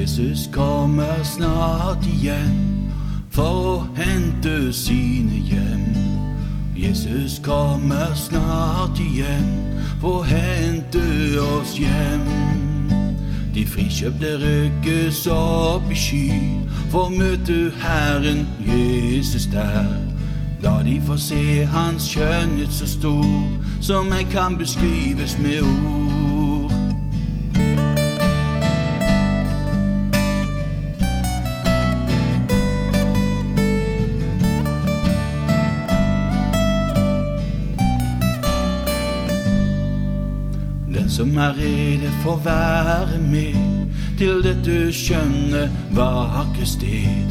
Jesus kommer snart igjen for å hente sine hjem. Jesus kommer snart igjen for å hente oss hjem. De frikjøpte rykkes opp i sky for å møte Herren Jesus der. Da de får se Hans skjønnhet så stor som jeg kan beskrives med ord. Som er rede å være med til dette skjønne, vakre sted.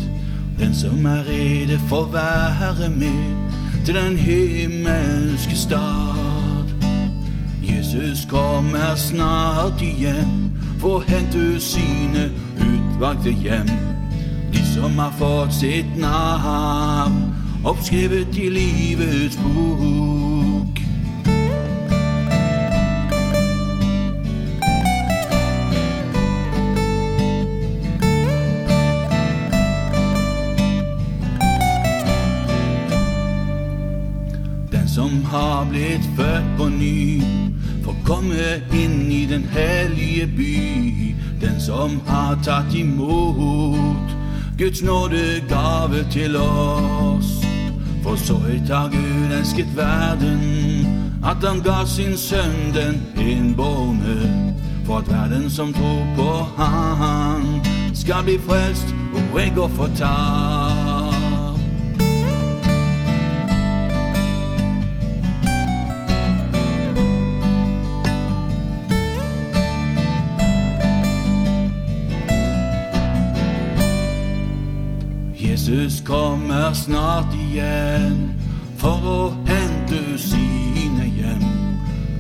Den som er rede å være med til den himmelske stad. Jesus kommer snart igjen for å hente sine utvalgte hjem. De som har fått sitt navn oppskrevet i livets bok. Som har blitt født på ny, får komme inn i den hellige by. Den som har tatt imot Guds nådegave til oss. For så høyt har Gud elsket verden, at han ga sin sønn den innbårne. For at verden som tror på Han, skal bli frelst og går fortapt. Jesus kommer snart igjen for å hente sine hjem.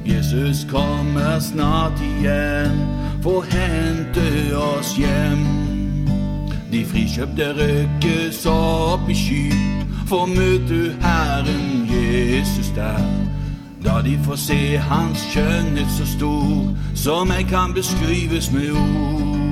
Jesus kommer snart igjen for å hente oss hjem. De frikjøpte røkkes opp i sky for å møte Herren Jesus der. Da de får se Hans skjønnhet så stor som jeg kan beskrives med ord.